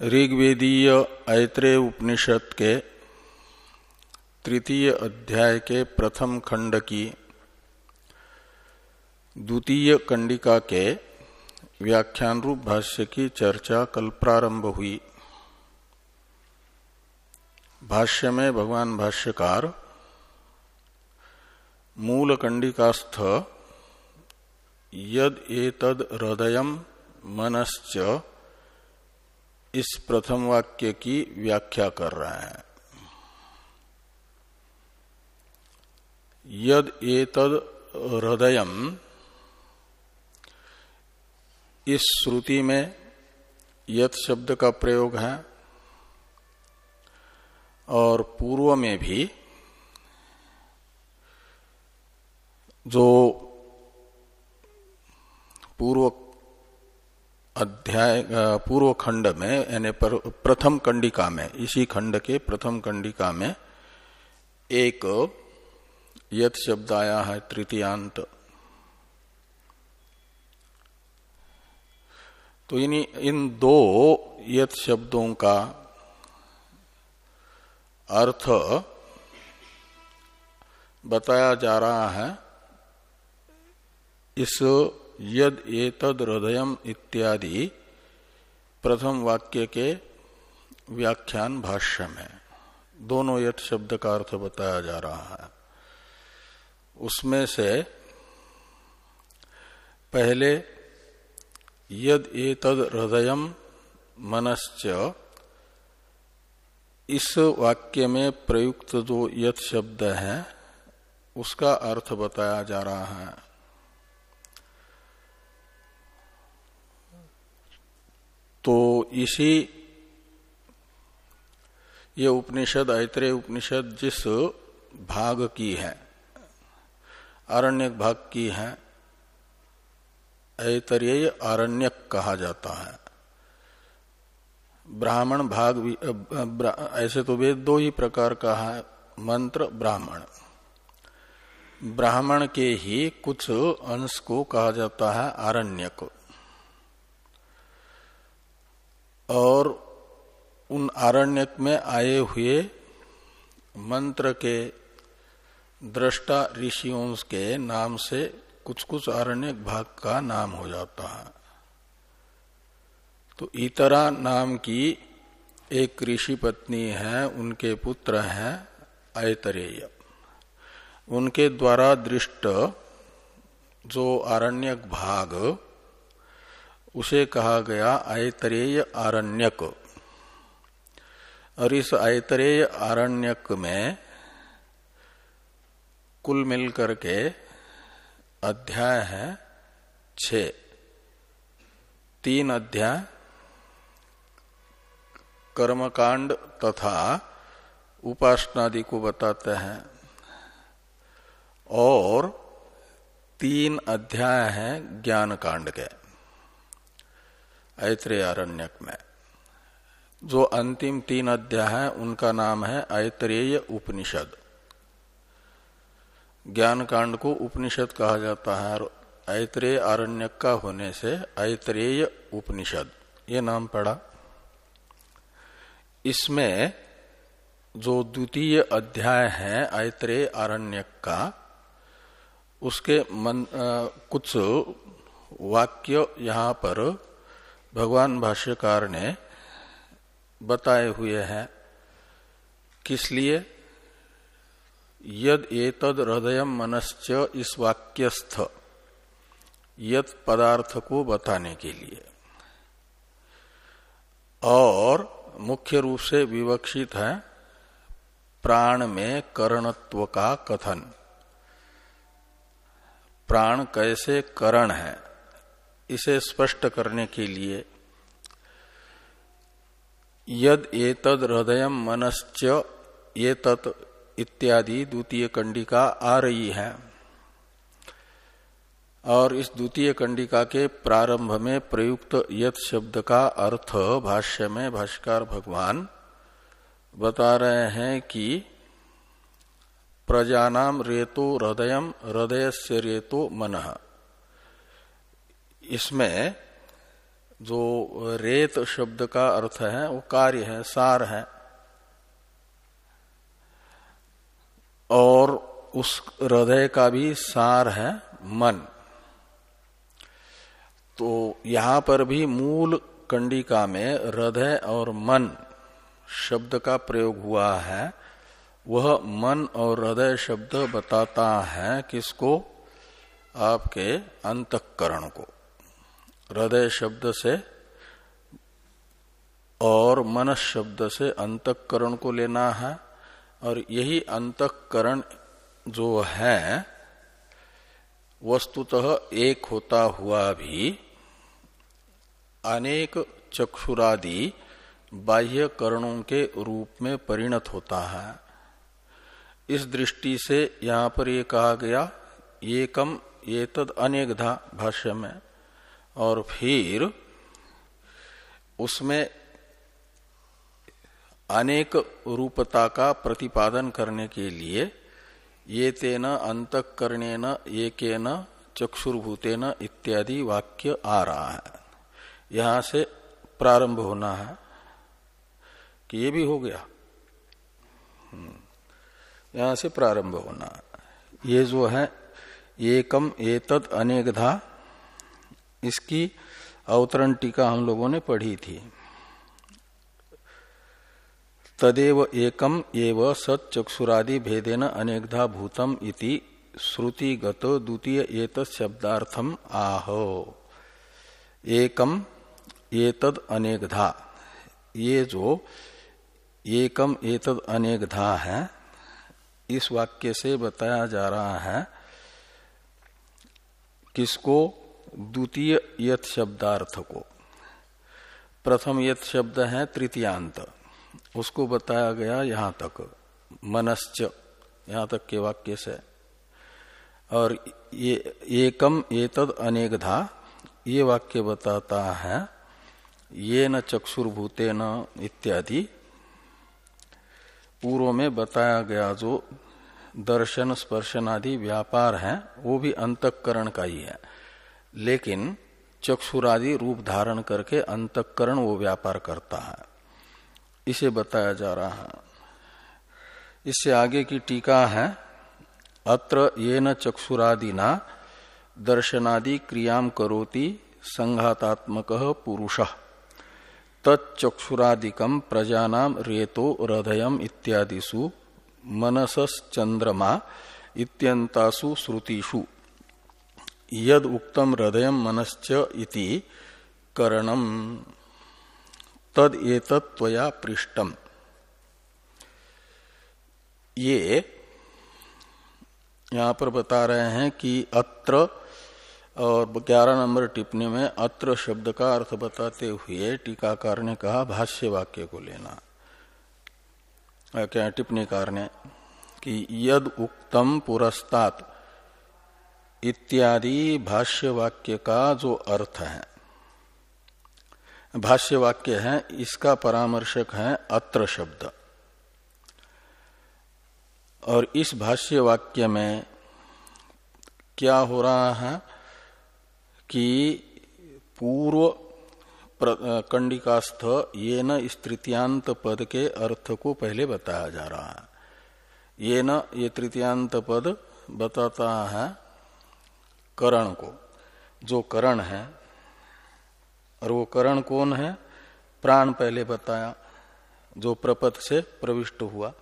ऋग्वेदीय ऐत्रेय उपनिषद के तृतीय अध्याय के प्रथम खंड की द्वितीय कंडिका के व्याख्यान रूप भाष्य की चर्चा कल प्रारंभ हुई। भाष्य में भगवान भाष्यकार मूल कंडिकास्थ यद एतद हृदय मनश्च इस प्रथम वाक्य की व्याख्या कर रहे हैं। यद एतद हृदय इस श्रुति में यद शब्द का प्रयोग है, और पूर्व में भी जो पूर्व अध्याय पूर्व खंड में, यानी प्रथम कंडिका में, इसी खंड के प्रथम कंडिका में, एक यथ शब्द आया है तृतीयांत। तो इन इन दो यथ शब्दों का अर्थ बताया जा रहा है इस यद एतद इत्यादि प्रथम वाक्य के व्याख्यान भाष्य में दोनों यथ शब्द का अर्थ बताया जा रहा है। उसमें से पहले यद एतद हृदय मनश्च इस वाक्य में प्रयुक्त जो यथ शब्द है, उसका अर्थ बताया जा रहा है। तो इसी ये उपनिषद ऐतरे उपनिषद जिस भाग की है, आरण्यक भाग की है ऐतरेय आरण्यक कहा जाता है। ब्राह्मण भाग भी ऐसे तो वेद दो ही प्रकार का है, मंत्र, ब्राह्मण। ब्राह्मण के ही कुछ अंश को कहा जाता है आरण्यक। और उन आरण्यक में आए हुए मंत्र के दृष्टा ऋषियों के नाम से कुछ कुछ आरण्यक भाग का नाम हो जाता है। तो इतरा नाम की एक ऋषि पत्नी है, उनके पुत्र हैं ऐतरेय उनके द्वारा दृष्ट जो आरण्यक भाग उसे कहा गया आयतरेय आरण्यक। और इस आयतरेय आरण्यक में कुल मिलकर के अध्याय है छ तीन अध्याय, कर्मकांड तथा उपासनादि को बताते हैं। और तीन अध्याय हैं ज्ञान कांड के। ऐत्रेय आरण्यक में जो अंतिम तीन अध्याय है उनका नाम है ऐत्रेय उपनिषद। ज्ञान कांड को उपनिषद कहा जाता है और ऐत्रेय आरण्यक का होने से ऐत्रेय उपनिषद ये नाम पड़ा इसमें जो द्वितीय अध्याय है ऐत्रेय आरण्यक का उसके मन, आ, कुछ वाक्य यहाँ पर भगवान भाष्यकार ने बताए हुए हैं, किस लिए? यद एतद हृदय मनश्च इस वाक्यस्थ यद पदार्थ को बताने के लिए। और मुख्य रूप से विवक्षित है, प्राण में करणत्व का कथन। प्राण कैसे करण है? इसे स्पष्ट करने के लिए, यद एतद हृदय मनश्च ये तत् इत्यादि द्वितीय कंडिका आ रही है। और इस द्वितीय कंडिका के प्रारंभ में प्रयुक्त यत शब्द का अर्थ भाष्य में भाष्कर भगवान बता रहे हैं कि प्रजानाम रेतो हृदय हृदय से रेतो मन। इसमें जो रेत शब्द का अर्थ है, वो कार्य है, सार है। और उस हृदय का भी सार है, मन। तो यहाँ पर भी मूल कंडिका में हृदय और मन शब्द का प्रयोग हुआ है। वह मन और हृदय शब्द बताता है किसको? आपके अंतकरण को। हृदय शब्द से और मन शब्द से अंतकरण को लेना है। और यही अंतकरण जो है, वस्तुतः एक होता हुआ भी अनेक चक्षुरादि बाह्य करणों के रूप में परिणत होता है। इस दृष्टि से यहाँ पर ये कहा गया, एकम ये तद अनेकधा भाष्य में और फिर उसमें अनेक रूपता का प्रतिपादन करने के लिए ये तेन अंतकरणेन एकेन चक्षुर्भूतेन इत्यादि वाक्य आ रहा है। यहाँ से प्रारंभ होना है कि ये भी हो गया। हम्म। यहाँ से प्रारंभ होना। ये जो है, एकम एतद अनेकधा इसकी अवतरण टीका हम लोगों ने पढ़ी थी। तदेव एकम एव सचक्षुरादि भेदेन अनेकधा भूतम इति श्रुतिगत द्वितीय एत शब्दार्थम आह। एकम एतद अनेकधा। ये जो एकम एतद अनेकधा है, इस वाक्य से बताया जा रहा है, किसको द्वितीय यथ शब्दार्थ को प्रथम यथ शब्द है तृतीयांत। उसको बताया गया यहाँ तक। मनश्च। यहाँ तक के वाक्य से। और ये एकम एतद अनेकधा। ये वाक्य बताता है ये न चक्षुर्भूते न इत्यादि। पूर्व में बताया गया जो दर्शन, स्पर्शन आदि व्यापार है, वो भी अंतकरण का ही है। लेकिन चक्षुरादि रूप धारण करके अंतकरण वो व्यापार करता है। इसे बताया जा रहा है। इससे आगे की टीका है, अत्र ये न चक्षुरादिना दर्शनादि क्रियाम करोति संघातात्मक पुरुष। तत्चक्षुरादिकम प्रजानाम रेतो हृदय इत्यादिषु मनसश्चंद्रमा इत्यंतासु श्रुतिषु। यद उक्तम हृदय मनश्च इति करणम। तद एतत्वया पृष्ठम ये यहाँ पर बता रहे हैं कि अत्र और ग्यारह नंबर टिप्पणी में अत्र शब्द का अर्थ बताते हुए टीकाकार ने कहा भाष्य वाक्य को लेना। क्या टिप्पणीकार ने कि यद उक्तम पुरस्तात इत्यादि भाष्य वाक्य का जो अर्थ है। भाष्य वाक्य है, इसका परामर्शक है अत्र शब्द। और इस भाष्य वाक्य में क्या हो रहा है कि पूर्व कंडिकास्थ ये न इस तृतीयांत पद के अर्थ को पहले बताया जा रहा है। ये न, ये तृतीयांत पद बताता है करण को। जो करण है, और वो करण कौन है? प्राण पहले बताया, जो प्रपथ से प्रविष्ट हुआ।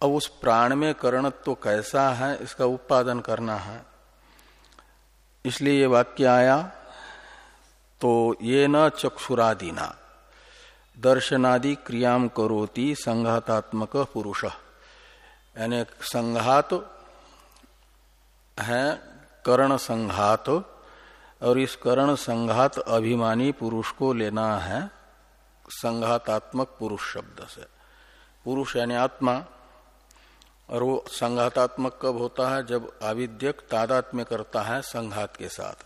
अब उस प्राण में करणत्व तो कैसा है, इसका उत्पादन करना है। इसलिए ये वाक्य आया तो ये न चक्षुरादिना, दर्शनादि क्रियाम करोति संघातात्मक पुरुष। यानी संघात है करण संघात, और इस करण संघात अभिमानी पुरुष को लेना है संघातात्मक पुरुष शब्द से। पुरुष यानी आत्मा, और वो संघातात्मक कब होता है? जब आविद्यक तादात्म्य करता है संघात के साथ।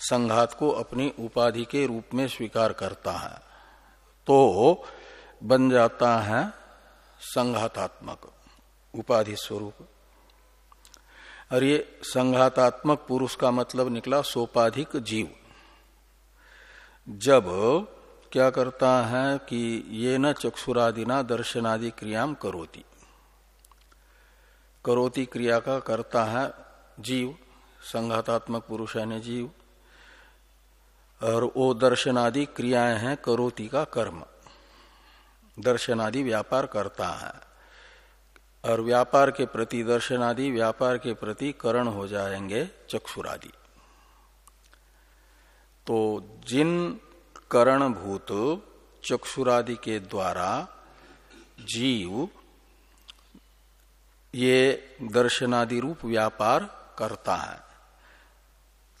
संघात को अपनी उपाधि के रूप में स्वीकार करता है तो बन जाता है संघातात्मक उपाधि स्वरूप। और ये संघातात्मक पुरुष का मतलब निकला सोपाधिक जीव। जब क्या करता है कि ये न चक्षुरादिना दर्शनादि क्रियाम करोती। करोती क्रिया का करता है जीव, संघातात्मक पुरुष यानी जीव, और वो दर्शनादि क्रियाएँ हैं करोती का कर्म। दर्शनादि व्यापार करता है। और व्यापार के प्रति दर्शनादि, व्यापार के प्रति करण हो जाएँगे चक्षुरादि। तो जिन करणभूत चक्षुरादि के द्वारा जीव, ये दर्शनादि रूप व्यापार करता है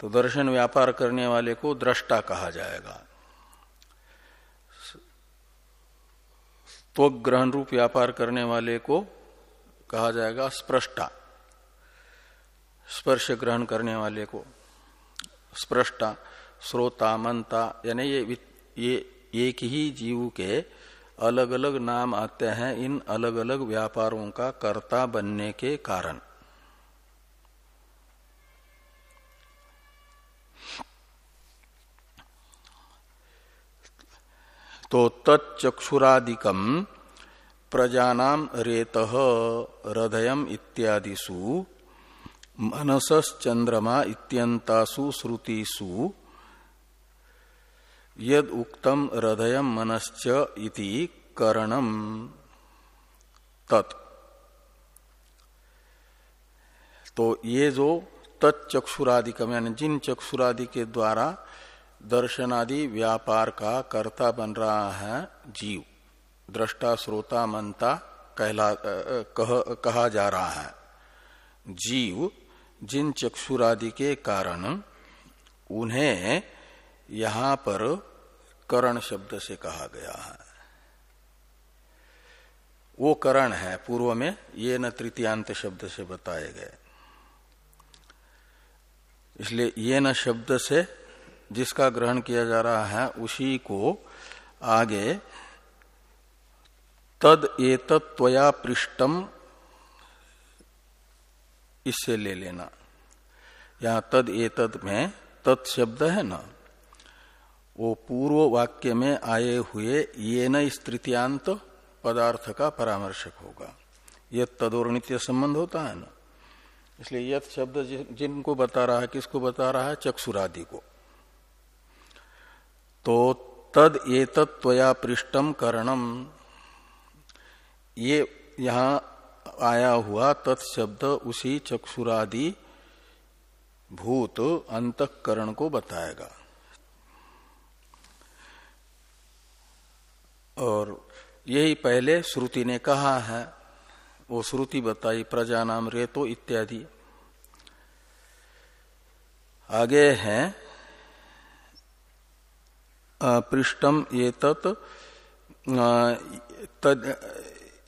तो दर्शन व्यापार करने वाले को दृष्टा कहा जाएगा। तो ग्रहण रूप व्यापार करने वाले को कहा जाएगा स्प्रष्टा स्पर्श ग्रहण करने वाले को स्प्रष्टा श्रोता मनता यानी ये ये, एक ही जीव के अलग अलग नाम आते हैं इन अलग अलग व्यापारों का कर्ता बनने के कारण। तो तच्चक्षुरादिकम प्रजानाम रेत हृदय इत्यादिषु मनसश्चंद्रमा इत्यंतासु श्रुतिषु, यद उक्तम हृदय मनश्च इति करणम। तत्। तो ये जो तत्चक्षुरादिकम यानी जिन चक्षुरादि के द्वारा दर्शनादि व्यापार का कर्ता बन रहा है जीव। दृष्टा श्रोता मनता कहला कह, कहा जा रहा है। जीव जिन चक्षुरादि के कारण उन्हें यहाँ पर करण शब्द से कहा गया है। वो करण है पूर्व में ये न तृतीयांत शब्द से बताए गए। इसलिए ये न शब्द से जिसका ग्रहण किया जा रहा है उसी को आगे तद एतत्वया पृष्ठम इससे ले लेना। यहाँ तद एतद में तत्शब्द है ना? वो पूर्व वाक्य में आए हुए ये न तृतीयांत पदार्थ का परामर्शक होगा। यह तदोर नित्य संबंध होता है ना? इसलिए यथ शब्द जिनको बता रहा है, किसको बता रहा है? चक्षुरादि को। तो तद एतत्वया पृष्ठम करणम ये यहाँ आया हुआ तत्शब्द उसी चक्षुरादि भूत अंतकरण को बताएगा। और यही पहले श्रुति ने कहा है, वो श्रुति बताई, प्रजा नाम रेतो इत्यादि। आगे है पृष्ठम ये तत्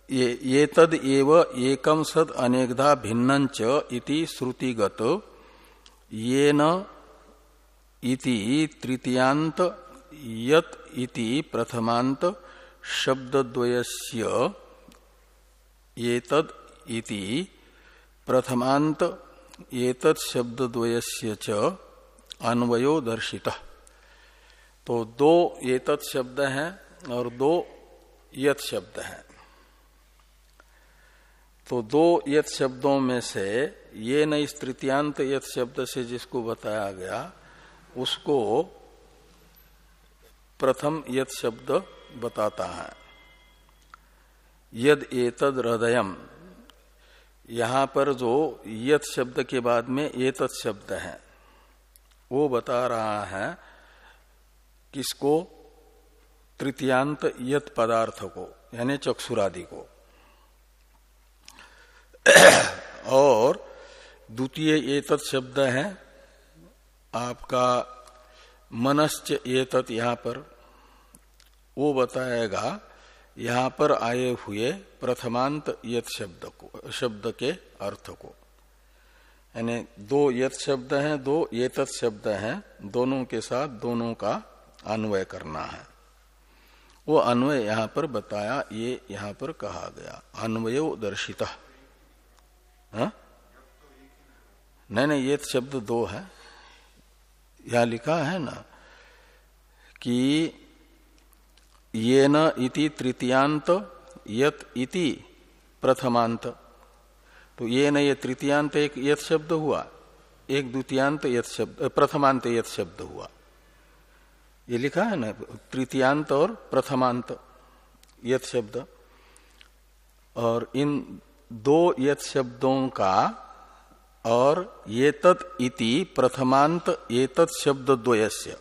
ये, तद एव एकम सद अनेकधा भिन्न इति श्रुतिगत ये न इति तृतीयांत यत इति प्रथमांत शब्दद्वयस्य एतद इति प्रथमांत एतद शब्दद्वयस्य च अन्वयो दर्शित। तो दो एतत् शब्द हैं और दो यत शब्द हैं। तो दो यथ शब्दों में से, ये न इस तृतीयांत यथ शब्द से जिसको बताया गया, उसको प्रथम यथ शब्द बताता है। यद एतद हृदयम। यहाँ पर जो यथ शब्द के बाद में एतत शब्द है, वो बता रहा है किसको? तृतीयांत यत पदार्थ को, यानी चक्षुरादि को। और द्वितीय एतत शब्द है, आपका मनश्च एतत यहाँ पर, वो बताएगा, यहाँ पर आए हुए प्रथमांत यत शब्द को, शब्द के अर्थ को। यानी दो यत शब्द हैं, दो ये शब्द हैं, दोनों के साथ दोनों का अन्वय करना है। वो अन्वय यहाँ पर बताया, ये यहाँ पर कहा गया, अन्वयो दर्शित। हाँ? नहीं नहीं, ये शब्द दो है। यहाँ लिखा है ना कि ये न इति तृतीयांत, यत इति प्रथमांत। तो ये न ये तृतीयांत एक यथ शब्द हुआ, एक द्वितीयांत यथ शब्द प्रथमांत यथ शब्द हुआ। ये लिखा है ना, तृतीयांत और प्रथमांत यथ शब्द। और इन दो यथ शब्दों का और ये इति प्रथमांत ये शब्द द्वयस्य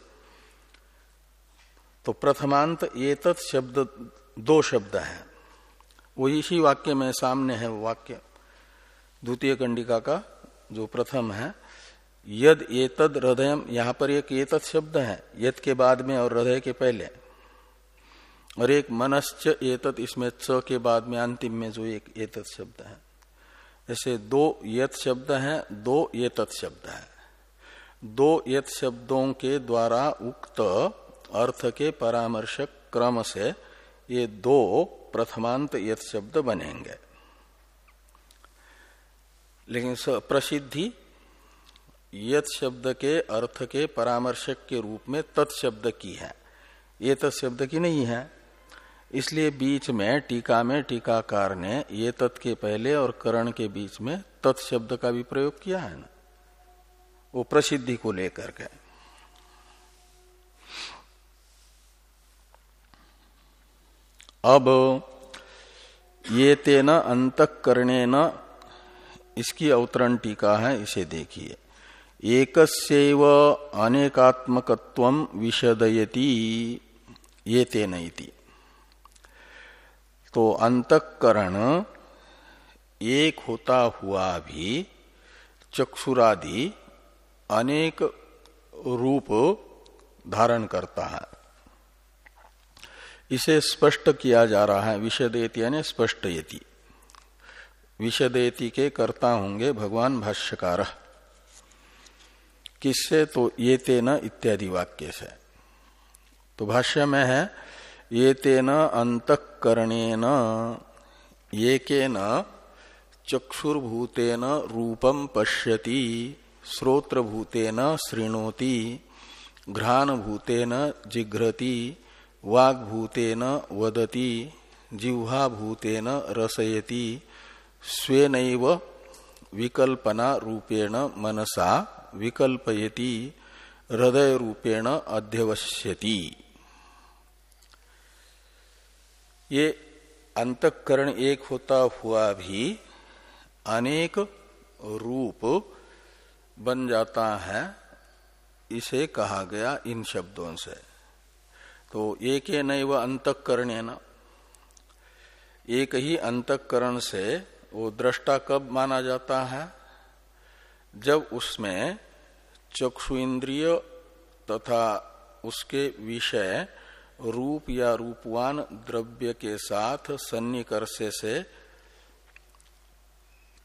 तो प्रथमांत ये शब्द दो शब्द है। वो इसी वाक्य में सामने है, वो वाक्य द्वितीय कंडिका का जो प्रथम है। यद एतद हृदय, यहाँ पर एक एतत् शब्द है यद के बाद में और हृदय के पहले। और एक मनश्च एतत् इसमें च के बाद में अंतिम में जो एक एतत् शब्द है। ऐसे दो यत शब्द है, दो एतत् शब्द है। दो यत शब्दों के द्वारा उक्त अर्थ के परामर्शक क्रम से ये दो प्रथमांत यत शब्द बनेंगे। लेकिन प्रसिद्धि, यत शब्द के अर्थ के परामर्शक के रूप में तत्शब्द की है। ये तत्शब्द की नहीं है। इसलिए बीच में टीका में टीकाकार ने ये तत् के पहले और करण के बीच में तत्शब्द का भी प्रयोग किया है ना? वो प्रसिद्धि को लेकर के। अब ये तेन अंतकरणे न इसकी अवतरण टीका है, इसे देखिए। एक अनेकात्मकत्व विशदयती ये तेन इति। तो अंतकरण एक होता हुआ भी चक्षुरादि अनेक रूप धारण करता है। इसे स्पष्ट किया जा रहा है विषदेति यानी स्पष्ट यति विषदेति के कर्ता होंगे भगवान भाष्यकार। किससे? तो ये तेन इत्यादि वाक्य से। तो भाष्य में है ये तेन अंतकरणेन ये के न चक्षुर्भूतेन रूपम पश्यति, श्रोत्रभूतेन श्रृणोति घ्राणभूतेन जिघ्रति, वाग्भूतेन वदति, जिह्वाभूतेन रसयति स्वेन विकल्पना रूपेण मनसा विकल्पयति हृदय रूपेण अध्यवश्यति। ये अंतकरण एक होता हुआ भी अनेक रूप बन जाता है, इसे कहा गया इन शब्दों से। तो एक नैव अंतकरण न। एक ही अंतकरण से वो दृष्टा कब माना जाता है? जब उसमें चक्षु इंद्रिय तथा उसके विषय रूप या रूपवान द्रव्य के साथ सन्निकर्ष से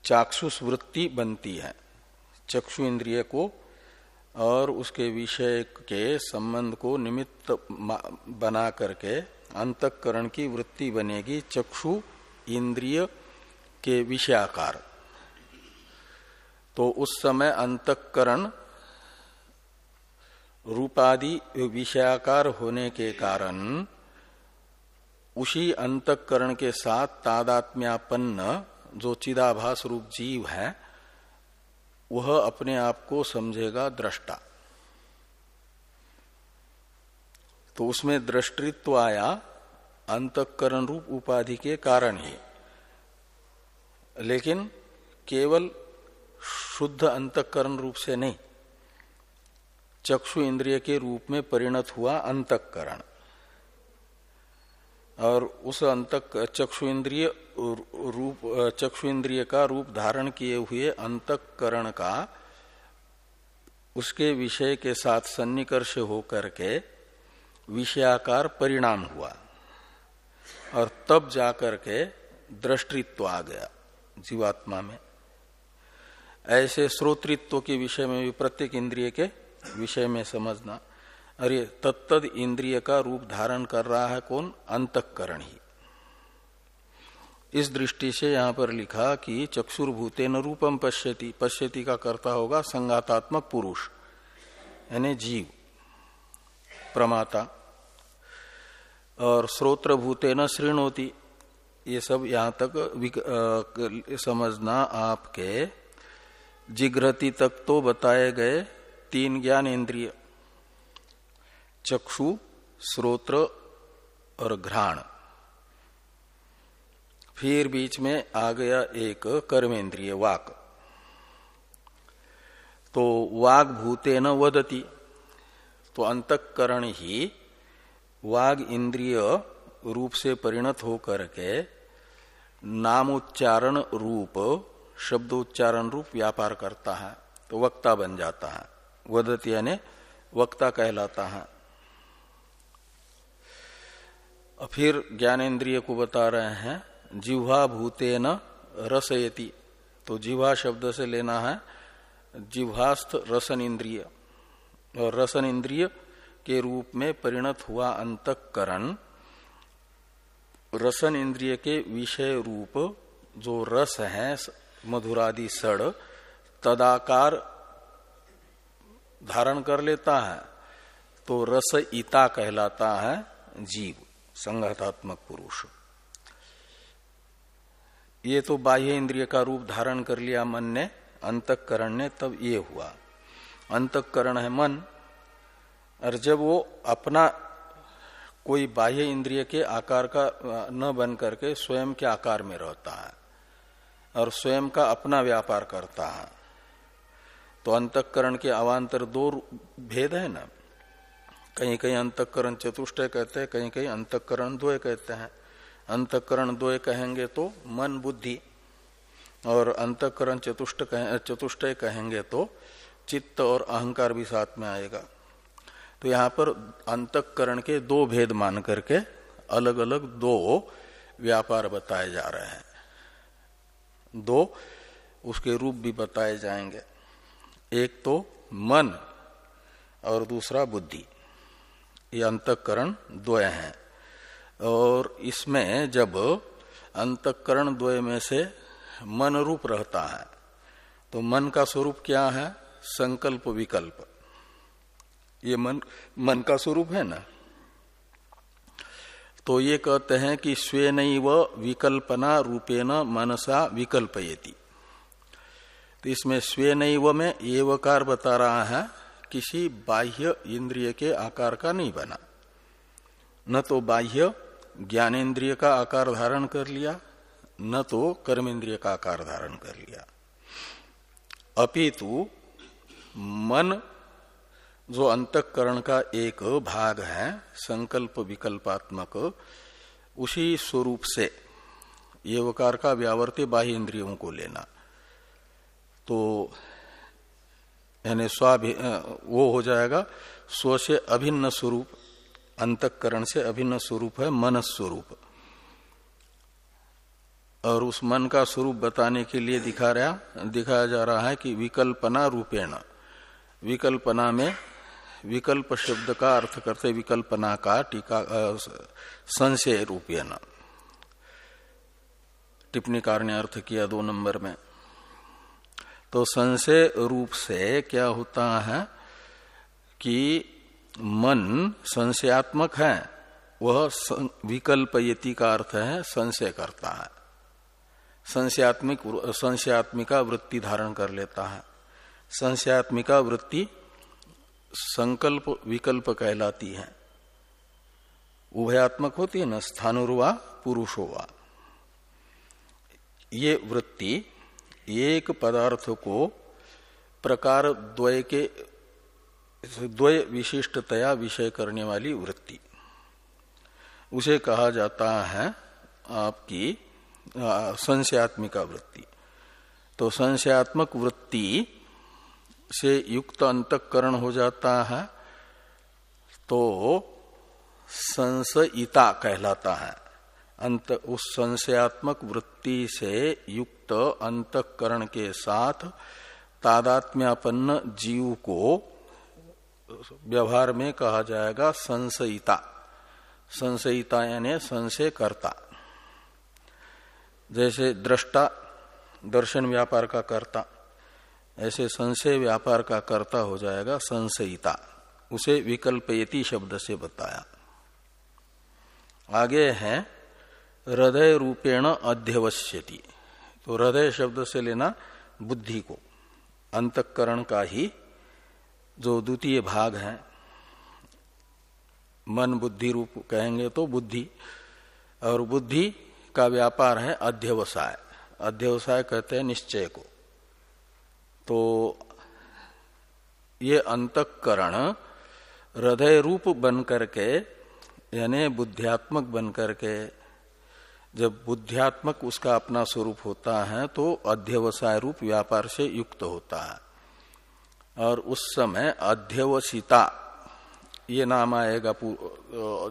चाक्षुष वृत्ति बनती है, चक्षु इंद्रिय को और उसके विषय के संबंध को निमित्त बना करके अंतकरण की वृत्ति बनेगी चक्षु इंद्रिय के विषयाकार। तो उस समय अंतकरण रूपादि विषयाकार होने के कारण उसी अंतकरण के साथ तादात्म्यापन्न जो चिदाभास रूप जीव है, वह अपने आप को समझेगा दृष्टा। तो उसमें दृष्टित्व आया, अंतकरण रूप उपाधि के कारण ही। लेकिन केवल शुद्ध अंतकरण रूप से नहीं चक्षु इंद्रिय के रूप में परिणत हुआ अंतकरण। और उस अंतक, चक्षु इंद्रिय रूप, चक्षु इंद्रिय का रूप धारण किए हुए अंतकरण का उसके विषय के साथ सन्निकर्ष होकर के विषयाकार परिणाम हुआ। और तब जाकर के दृष्टित्व आ गया जीवात्मा में। ऐसे श्रोतृत्व के विषय में भी प्रत्येक इंद्रिय के विषय में समझना। अरे तत्द इंद्रिय का रूप धारण कर रहा है कौन? अंतकरण ही इस दृष्टि से यहाँ पर लिखा कि चक्षुर्भूते न रूपम पश्यति। पश्यति का कर्ता होगा संगातात्मक पुरुष यानी जीव प्रमाता। और श्रोत्र न श्रृणोती ये सब यहाँ तक आ, समझना आपके। जिग्रति तक तो बताए गए तीन ज्ञान इंद्रिय, चक्षु श्रोत्र और घ्राण। फिर बीच में आ गया एक कर्मेंद्रिय वाक। तो वाग भूते न वदती तो अंतकरण ही वाग इंद्रिय रूप से परिणत होकर के नामोच्चारण रूप, शब्दोच्चारण रूप व्यापार करता है तो वक्ता बन जाता है। वदत यानी वक्ता कहलाता है। फिर ज्ञानेन्द्रिय को बता रहे हैं, जिह्वा भूतेन रसयति। तो जिह्वा शब्द से लेना है, जिह्वास्थ रसन इंद्रिय और रसन इंद्रिय के रूप में परिणत हुआ अंतकरण रसन इंद्रिय के विषय रूप, जो रस है, मधुरादि सड़, तदाकार धारण कर लेता है तो रस इता कहलाता है जीव, संघातात्मक पुरुष। ये तो बाह्य इंद्रिय का रूप धारण कर लिया मन ने, अंतकरण ने, तब ये हुआ। अंतकरण है मन, और जब वो अपना कोई बाह्य इंद्रिय के आकार का न बन करके स्वयं के आकार में रहता है, और स्वयं का अपना व्यापार करता है। तो अंतकरण के अवान्तर दो भेद है ना। कहीं कहीं अंतकरण चतुष्टय कहते हैं कहीं कहीं अंतकरण द्वय कहते हैं। अंतकरण द्वय कहेंगे तो मन बुद्धि और अंतकरण चतुष्ट कह, चतुष्टय कहेंगे तो चित्त और अहंकार भी साथ में आएगा। तो यहाँ पर अंतकरण के दो भेद मान करके अलग अलग दो व्यापार बताए जा रहे हैं। दो उसके रूप भी बताए जाएँगे। एक तो मन और दूसरा बुद्धि। ये अंतकरण द्वय है। और इसमें जब अंतकरण द्वय में से मन रूप रहता है तो मन का स्वरूप क्या है? संकल्प विकल्प। ये मन मन का स्वरूप है ना? तो ये कहते हैं कि स्वे व विकल्पना रूपेण मनसा विकल्पयति। तो इसमें स्वे व में ये वकार बता रहा है, किसी बाह्य इंद्रिय के आकार का नहीं बना। न तो बाह्य ज्ञानेन्द्रिय का आकार धारण कर लिया, न तो कर्मेंद्रिय का आकार धारण कर लिया। अपितु मन जो अंतकरण का एक भाग है, संकल्प विकल्पात्मक, उसी स्वरूप से ये वकार का व्यावर्त्य बाह्य इंद्रियों को लेना। तो यानी स्वाभि वो हो जाएगा, स्व से अभिन्न स्वरूप, अंतकरण से अभिन्न स्वरूप है, मन स्वरूप। और उस मन का स्वरूप बताने के लिए दिखा रहा, दिखाया जा रहा है कि विकल्पना रूपेण। विकल्पना में विकल्प शब्द का अर्थ करते विकल्पना का टीका संशय रूपेण। टिप्पणी टिप्पणीकार ने अर्थ किया दो नंबर में। तो संशय रूप से क्या होता है कि मन संशयात्मक है, वह विकल्पयति का अर्थ है संशय करता है। संशयात्मिक संशयात्मिका वृत्ति धारण कर लेता है। संशयात्मिका वृत्ति संकल्प, विकल्प कहलाती है। उभयात्मक होती है ना, स्थानुर्वा, पुरुषोवा। ये वृत्ति एक पदार्थ को प्रकार द्वय के, द्वय विशिष्टतया विषय करने वाली वृत्ति। उसे कहा जाता है आपकी संशयात्मिका वृत्ति। तो संशयात्मक वृत्ति से युक्त अंतकरण हो जाता है तो संशयिता कहलाता है। अंत, उस संशयात्मक वृत्ति से युक्त अंतकरण के साथ तादात्म्यापन्न जीव को व्यवहार में कहा जाएगा संशयिता। संशयिता यानी संशय करता जैसे दृष्टा, दर्शन व्यापार का कर्ता, ऐसे संशय व्यापार का कर्ता हो जाएगा संशयिता। उसे विकल्पयति शब्द से बताया। आगे है हृदय रूपेण अध्यवश्यति। तो हृदय शब्द से लेना बुद्धि को। अंतकरण का ही जो द्वितीय भाग है, मन बुद्धि रूप कहेंगे तो बुद्धि, और बुद्धि का व्यापार है अध्यवसाय। अध्यवसाय कहते हैं निश्चय को। तो ये अंतकरण हृदय रूप बन करके यानी बुद्धियात्मक बन करके जब बुद्धियात्मक उसका अपना स्वरूप होता है तो अध्यवसाय रूप व्यापार से युक्त होता है। और उस समय अध्यवसिता, ये नाम आएगा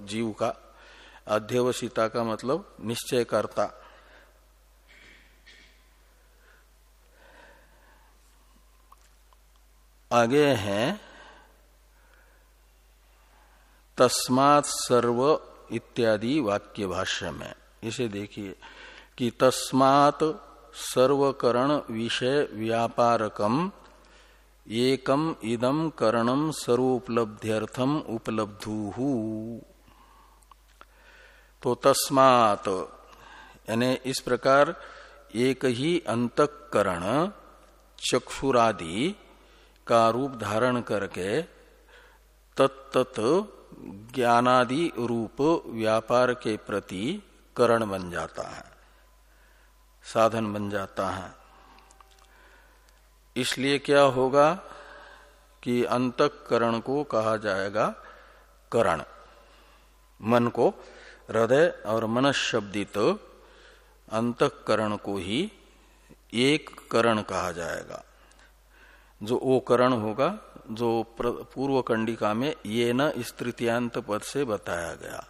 जीव का। अध्यवसिता का मतलब निश्चय करता। आगे हैं, तस्मात् सर्व इत्यादि वाक्य भाष्य में। इसे देखिए कि तस्मात सर्वकरण विषय व्यापारकम, एकम इदम करणम सर्वोपलब्ध्यर्थम उपलब्धु। तो तस्मात, यानी इस प्रकार एक ही अंतकरण, चक्षुरादि का रूप धारण करके तत्त ज्ञानादि रूप व्यापार के प्रति करण बन जाता है, साधन बन जाता है। इसलिए क्या होगा कि अंतकरण को कहा जाएगा करण। मन को, हृदय और मन शब्दित अंतकरण को ही एक करण कहा जाएगा। जो वो करण होगा, जो पूर्व कंडिका में ये न इस तृतीयांत पद से बताया गया।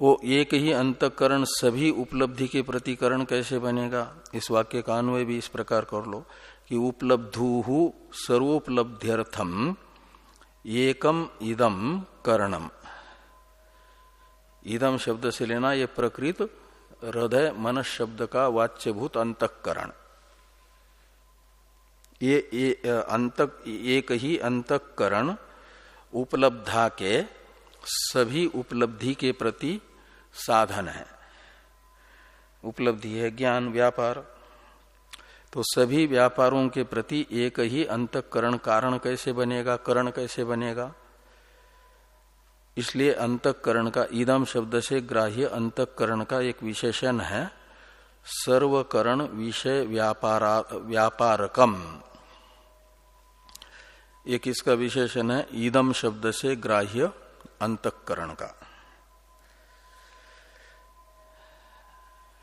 वो एक ही अंतकरण सभी उपलब्धि के प्रतिकरण कैसे बनेगा? इस वाक्य का अन्वय भी इस प्रकार कर लो कि उपलब्धु सर्वोपलब्ध्यर्थम एकम इदम करणम। इदम शब्द से लेना ये प्रकृत हृदय मन शब्द का वाच्यभूत अंतकरण। ये, ये अंत एक ही अंतकरण उपलब्धा के सभी उपलब्धि के प्रति साधन है। उपलब्धि है ज्ञान, व्यापार। तो सभी व्यापारों के प्रति एक ही अंतकरण कारण कैसे बनेगा, करण कैसे बनेगा? इसलिए अंतकरण का ईदम शब्द से ग्राह्य अंतकरण का एक विशेषण है। सर्वकरण विषय व्यापारा, व्यापारकम। एक इसका विशेषण है, ईदम शब्द से ग्राह्य अंतकरण का।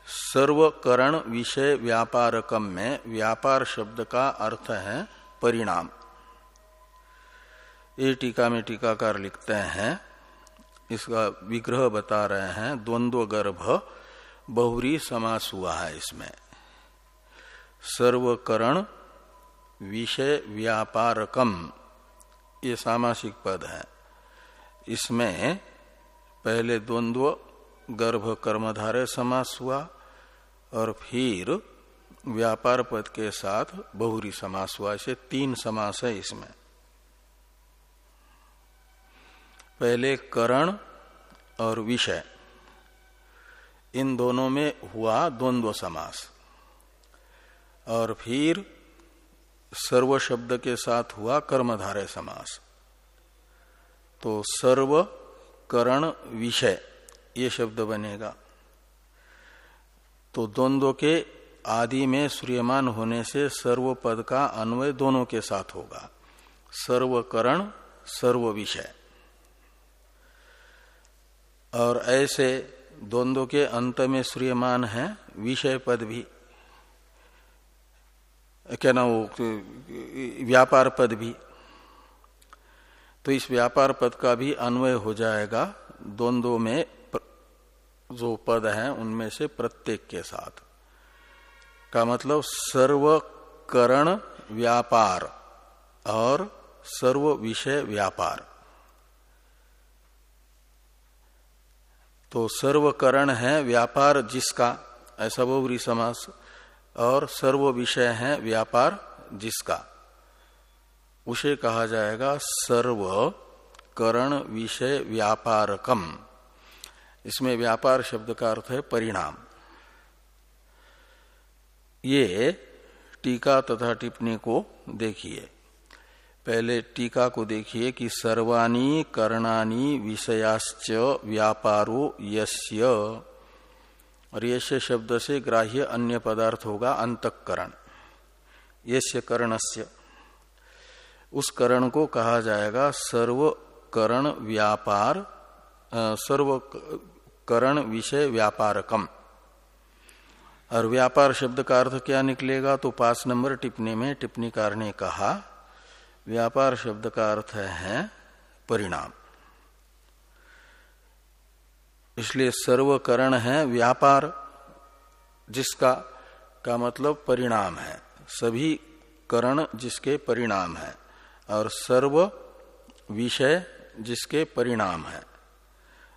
सर्वकरण विषय व्यापारकम में व्यापार शब्द का अर्थ है परिणाम। ये टीका में टीकाकार लिखते हैं, इसका विग्रह बता रहे हैं द्वंद्व गर्भ बहुरी समास हुआ है इसमें। सर्वकरण विषय व्यापारकम, ये सामासिक पद है। इसमें पहले द्वंद्व गर्भ कर्मधारय समास हुआ और फिर व्यापार पद के साथ बहुरी समास हुआ ऐसे तीन समास है इसमें। पहले करण और विषय। इन दोनों में हुआ द्वंद्व समास। और फिर सर्व शब्द के साथ हुआ कर्मधारय समास। तो सर्व करण विषय, ये शब्द बनेगा। तो द्वंद्व के आदि में सूर्यमान होने से सर्व पद का अन्वय दोनों के साथ होगा। सर्वकरण सर्व विषय और ऐसे द्वंद्व के अंत में सूर्यमान है, विषय पद भी। क्या ना वो व्यापार पद भी। तो इस व्यापार पद का भी अन्वय हो जाएगा, द्वंद्व में जो पद हैं उनमें से प्रत्येक के साथ। का मतलब सर्वकरण व्यापार और सर्व विषय व्यापार। तो सर्वकरण है व्यापार जिसका, ऐसा बहुरी समास, और सर्व विषय है व्यापार जिसका। उसे कहा जाएगा सर्व करण विषय व्यापारकम। इसमें व्यापार शब्द का अर्थ है परिणाम। ये टीका तथा टिप्पणी को देखिए। पहले टीका को देखिए कि सर्वाणी करणानी विषयाश्च व्यापारो यस्य। और यश शब्द से ग्राह्य अन्य पदार्थ होगा अंतकरण। यश्य करणस्य। उस करण को कहा जाएगा सर्व करण व्यापार सर्व करण विषय व्यापारकम। और व्यापार शब्द का अर्थ क्या निकलेगा? तो पाँच नंबर टिप्पणी में टिप्पणीकार ने कहा, व्यापार शब्द का अर्थ है परिणाम। इसलिए सर्वकरण है व्यापार, जिसका का मतलब परिणाम है। सभी करण जिसके परिणाम है, और सर्व विषय जिसके परिणाम है।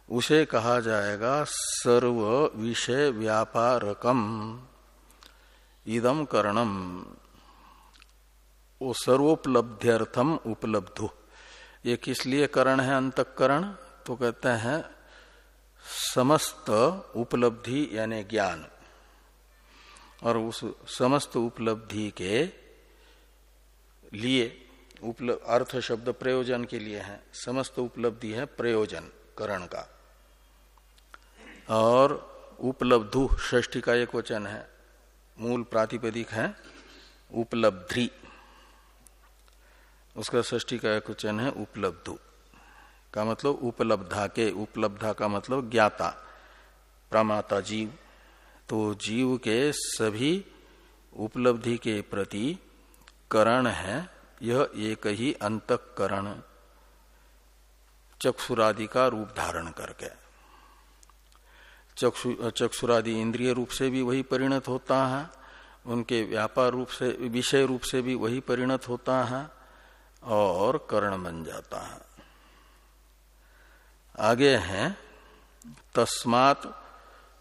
उसे कहा जाएगा सर्व विषय व्यापारकम। इदम करणम वो सर्वोपलब्ध्यर्थम उपलब्धु। ये किस लिए करण है अंतकरण? तो कहते हैं समस्त उपलब्धि यानी ज्ञान। और उस समस्त उपलब्धि के लिए उपलब्ध अर्थ शब्द प्रयोजन के लिए है। समस्त उपलब्धि है प्रयोजन, करण का। और उपलब्धु ष्ठी का एक वचन है। मूल प्रातिपदिक है, उपलब्धि। उसका ष्ठी का एक वचन है, उपलब्धु। का मतलब उपलब्धा के, उपलब्धा का मतलब ज्ञाता। प्रमाता जीव। तो जीव के सभी उपलब्धि के प्रति करण है, यह एक ही अंतकरण, चक्षुरादि का रूप धारण करके। चक्षु, चक्षुरादि इंद्रिय रूप से भी वही परिणत होता है, उनके व्यापार रूप से, विषय रूप से भी वही परिणत होता है और कर्ण बन जाता है। आगे हैं, तस्मात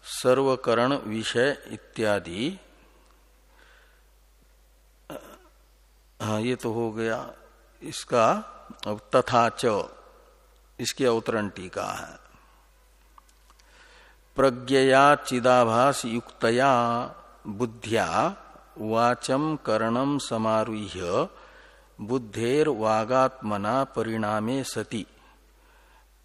सर्वकरण विषय इत्यादि। हाँ ये तो हो गया। इसका अब तथा च, इसकी अवतरण टीका है। प्रज्ञया चिदाभास युक्तया बुद्धिया वाचम करणम समारूह्य बुद्धेर वागात्मना परिणामे सति।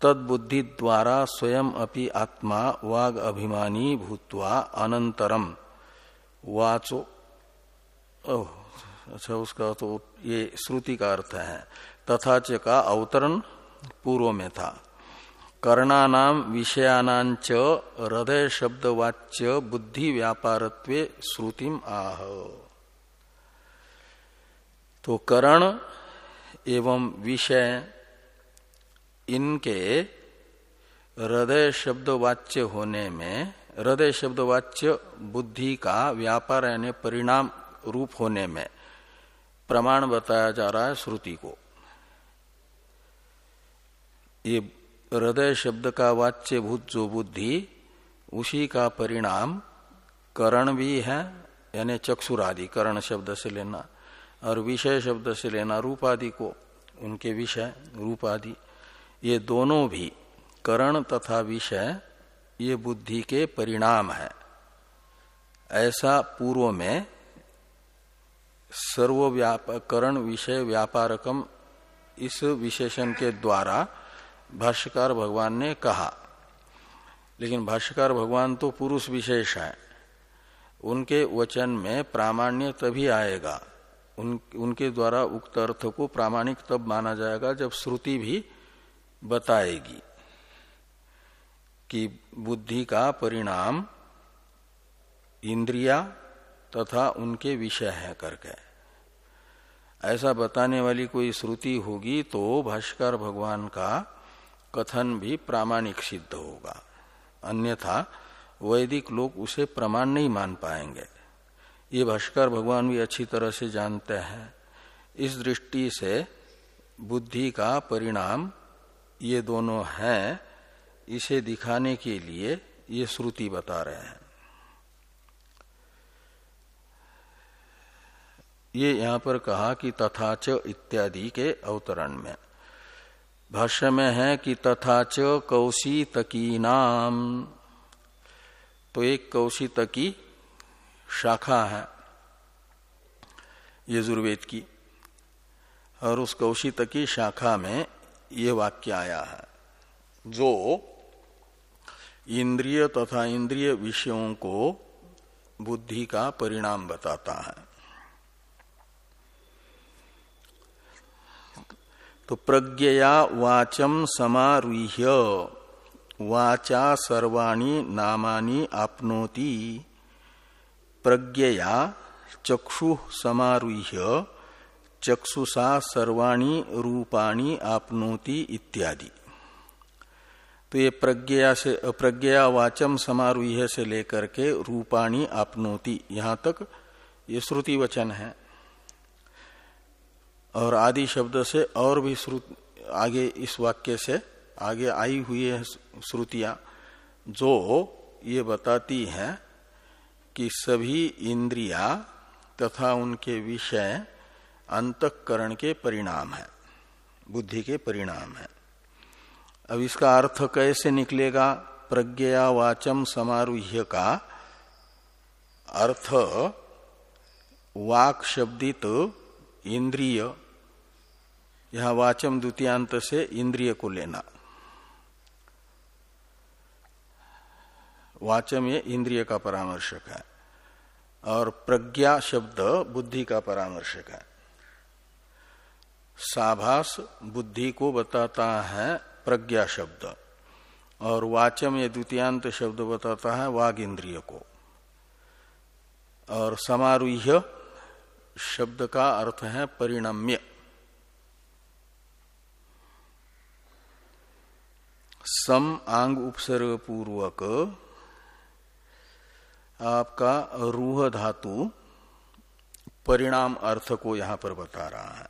तद्बुद्धि द्वारा स्वयं अपि आत्मा वाग अभिमानी भूतवा अनंतरम वाचो। ओह अच्छा उसका तो ये श्रुति का अर्थ है। तथा च का अवतरण पूर्व में था। कर्णानाम विषयानाच हृदय शब्दवाच्य बुद्धि व्यापारत्वे श्रुतिम आह। तो करण एवं विषय, इनके हृदय शब्दवाच्य होने में हृदय शब्दवाच्य बुद्धि का व्यापार यानी परिणाम रूप होने में प्रमाण बताया जा रहा है श्रुति को। ये हृदय शब्द का वाच्य भूत जो बुद्धि, उसी का परिणाम करण भी है, यानी चक्षुरादि, करण शब्द से लेना, और विषय शब्द से लेना, रूपादि को, उनके विषय, रूपादि, ये दोनों भी करण तथा विषय, ये बुद्धि के परिणाम है। ऐसा पूर्व में सर्व करण विषय व्यापारकम इस विशेषण के द्वारा भाष्यकार भगवान ने कहा लेकिन भाष्यकार भगवान तो पुरुष विशेष है। उनके वचन में प्रामाण्य तभी आएगा। उन, उनके द्वारा उक्त अर्थ को प्रामाणिक तब माना जाएगा जब श्रुति भी बताएगी कि बुद्धि का परिणाम इंद्रिया तथा उनके विषय है करके। ऐसा बताने वाली कोई श्रुति होगी तो भाष्कर भगवान का कथन भी प्रामाणिक सिद्ध होगा। अन्यथा वैदिक लोग उसे प्रमाण नहीं मान पाएँगे। ये भाष्कर भगवान भी अच्छी तरह से जानते हैं। इस दृष्टि से बुद्धि का परिणाम ये दोनों हैं, इसे दिखाने के लिए ये श्रुति बता रहे हैं। ये यहाँ पर कहा कि तथाच इत्यादि के अवतरण में। भाष्य में है कि तथा च कौशी तकी नाम। तो एक कौशी तकी शाखा है यजुर्वेद की, और उस कौशी तकी शाखा में ये वाक्य आया है, जो इंद्रिय तथा इंद्रिय विषयों को बुद्धि का परिणाम बताता है। तो प्रज्ञया वाचम समारूह्य। वाचा सर्वाणी नामानि आपनोति। प्रज्ञया चक्षु समारूह्य, चक्षुषा सर्वाणी रूपाणी आपनोति इत्यादि। तो ये प्रज्ञा से प्रज्ञा वाचम समारूह से लेकर के रूपाणी आपनोति। यहाँ तक ये श्रुति वचन है। और आदि शब्द से और भी श्रुति, आगे इस वाक्य से आगे आई हुई है श्रुतियाँ, जो ये बताती हैं कि सभी इंद्रिया तथा उनके विषय अंतकरण के परिणाम है, बुद्धि के परिणाम है। अब इसका अर्थ कैसे निकलेगा? प्रज्ञा वाचम समारूह्य का अर्थ वाक शब्दित इंद्रिय यहाँ वाचम द्वितीयांत से इंद्रिय को लेना। वाचम ये इंद्रिय का परामर्शक है और प्रज्ञा शब्द बुद्धि का परामर्शक है। साभास बुद्धि को बताता है प्रज्ञा शब्द और वाचम ये द्वितीयांत शब्द बताता है वाग इंद्रिय को। और समारूह्य शब्द का अर्थ है परिणम्य। सम आंग उपसर्ग पूर्वक आपका रूह धातु परिणाम अर्थ को यहाँ पर बता रहा है।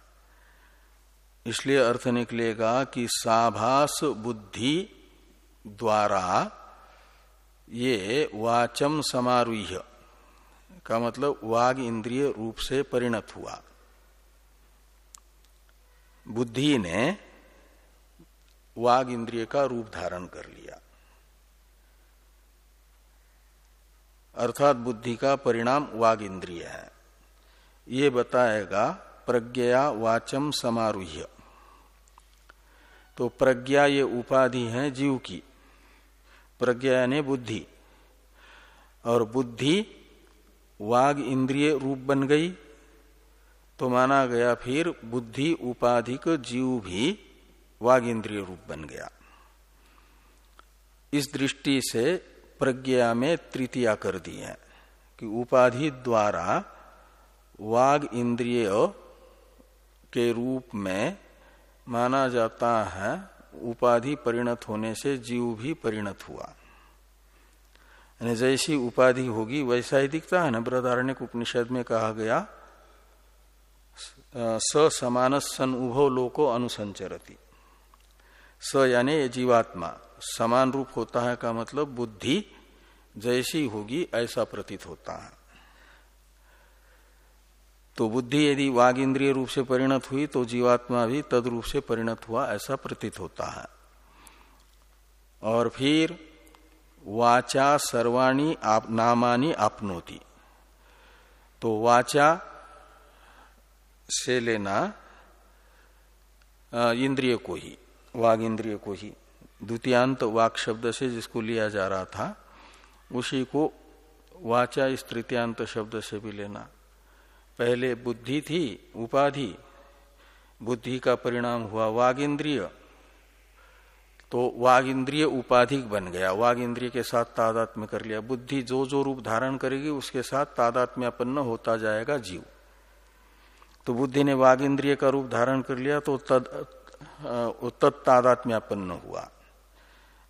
इसलिए अर्थ निकलेगा कि साभास बुद्धि द्वारा ये वाचम समारूह का मतलब वाग इंद्रिय रूप से परिणत हुआ। बुद्धि ने वाग इंद्रिय का रूप धारण कर लिया। अर्थात बुद्धि का परिणाम वाग इंद्रिय है। ये बताएगा प्रज्ञा वाचम समारूह्य। तो प्रज्ञा ये उपाधि है जीव की। प्रज्ञा यानी बुद्धि। और बुद्धि वाग इंद्रिय रूप बन गई। तो माना गया फिर बुद्धि उपाधिक जीव भी वाग इंद्रिय रूप बन गया। इस दृष्टि से प्रज्ञा में तृतीया कर दी है कि उपाधि द्वारा वाग इंद्रिय के रूप में माना जाता है, उपाधि परिणत होने से जीव भी परिणत हुआ। यानी जैसी उपाधि होगी, वैसा ही दिखता है ना? बृहदारण्य उपनिषद में कहा गया, स समान सन उभो लोको अनुसंचरती स यानी जीवात्मा। समान रूप होता है का मतलब बुद्धि जैसी होगी, ऐसा प्रतीत होता है। तो बुद्धि यदि वाग इंद्रिय रूप से परिणत हुई तो जीवात्मा भी तद रूप से परिणत हुआ, ऐसा प्रतीत होता है। और फिर वाचा सर्वाणी आप, नामानी आपनोती। तो वाचा से लेना इंद्रिय को ही। वाग इंद्रिय को ही। द्वितीयांत वाक शब्द से जिसको लिया जा रहा था, उसी को वाचा इस तृतीयांत शब्द से भी लेना। पहले बुद्धि थी, उपाधि। बुद्धि का परिणाम हुआ वाग इंद्रिय तो वाग इंद्रिय उपाधिक बन गया। वाग इंद्रिय के साथ तादात्म्य कर लिया। बुद्धि जो जो रूप धारण करेगी, उसके साथ तादात्म्यपन्न होता जाएगा जीव। तो बुद्धि ने वाग इंद्रिय का रूप धारण कर लिया तो तद तत्तादात्म्यपन्न हुआ।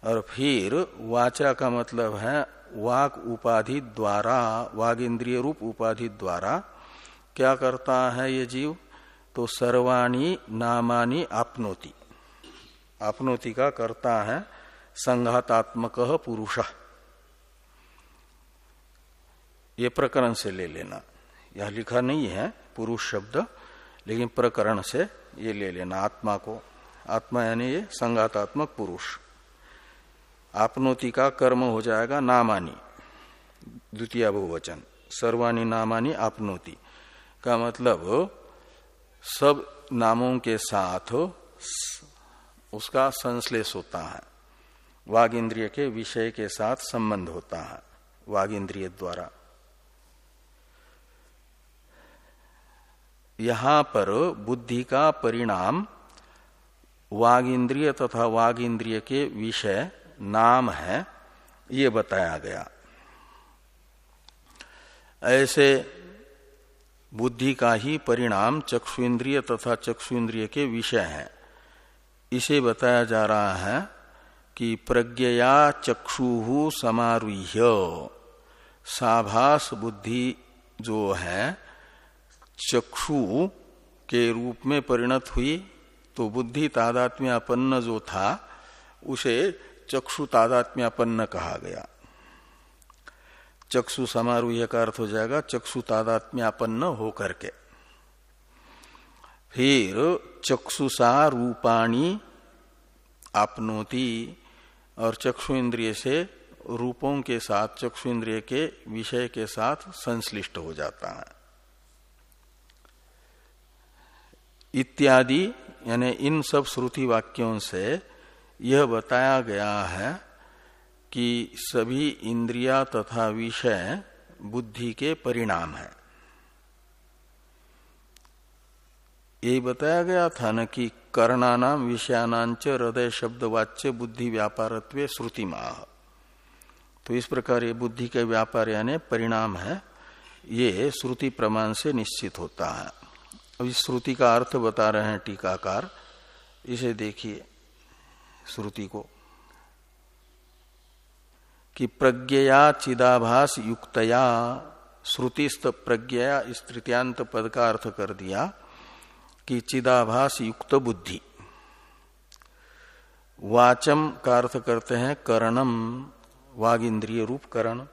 और फिर वाचा का मतलब है वाक उपाधि द्वारा वाग इंद्रिय रूप उपाधि द्वारा क्या करता है ये जीव? तो सर्वाणी नामानी आपनोति। आपनोति का करता है संघातात्मक पुरुष। ये प्रकरण से ले लेना। यह लिखा नहीं है, पुरुष शब्द, लेकिन प्रकरण से ये ले लेना आत्मा को। आत्मा यानी ये संगातात्मक पुरुष। आपनोति का कर्म हो जाएगा नामानी। द्वितीय बहुवचन सर्वानी नामानी आपनोति। का मतलब सब नामों के साथ उसका संश्लेष होता है। वाग इंद्रिय के विषय के साथ संबंध होता है। वाग इंद्रिय द्वारा। यहाँ पर बुद्धि का परिणाम वाग इंद्रिय तथा वाग इंद्रिय के विषय नाम है, ये बताया गया। ऐसे बुद्धि का ही परिणाम चक्षु इंद्रिय तथा चक्षु इंद्रिय के विषय है। इसे बताया जा रहा है कि प्रज्ञया चक्षु समारूह्य। साभास बुद्धि जो है चक्षु के रूप में परिणत हुई तो बुद्धि तादात्म्यापन्न जो था, उसे चक्षु तादात्म्यापन्न कहा गया। चक्षु समारूह का अर्थ हो जाएगा चक्षु तादात्म्यापन्न हो करके फिर चक्षुषा रूपाणी आपनोति और चक्षु इंद्रिय से रूपों के साथ, चक्षु इंद्रिय के विषय के साथ संश्लिष्ट हो जाता है। इत्यादि, यानी इन सब श्रुति वाक्यों से यह बताया गया है कि सभी इंद्रिया तथा विषय बुद्धि के परिणाम है। यही बताया गया था न कि कर्णानाम, विषयानांच, हृदय, शब्द, वाच्य, बुद्धि, व्यापारत्व, श्रुति माह। तो इस प्रकार ये बुद्धि के व्यापार, यानी परिणाम है, ये श्रुति प्रमाण से निश्चित होता है। इस श्रुति का अर्थ बता रहे हैं टीकाकार। इसे देखिए श्रुति को। कि प्रज्ञया चिदाभास युक्तया श्रुतिस्त प्रज्ञया इस तृतीयांत पद का अर्थ कर दिया कि चिदाभास युक्त बुद्धि। वाचम का अर्थ करते हैं करणम वाग इंद्रिय रूप करण।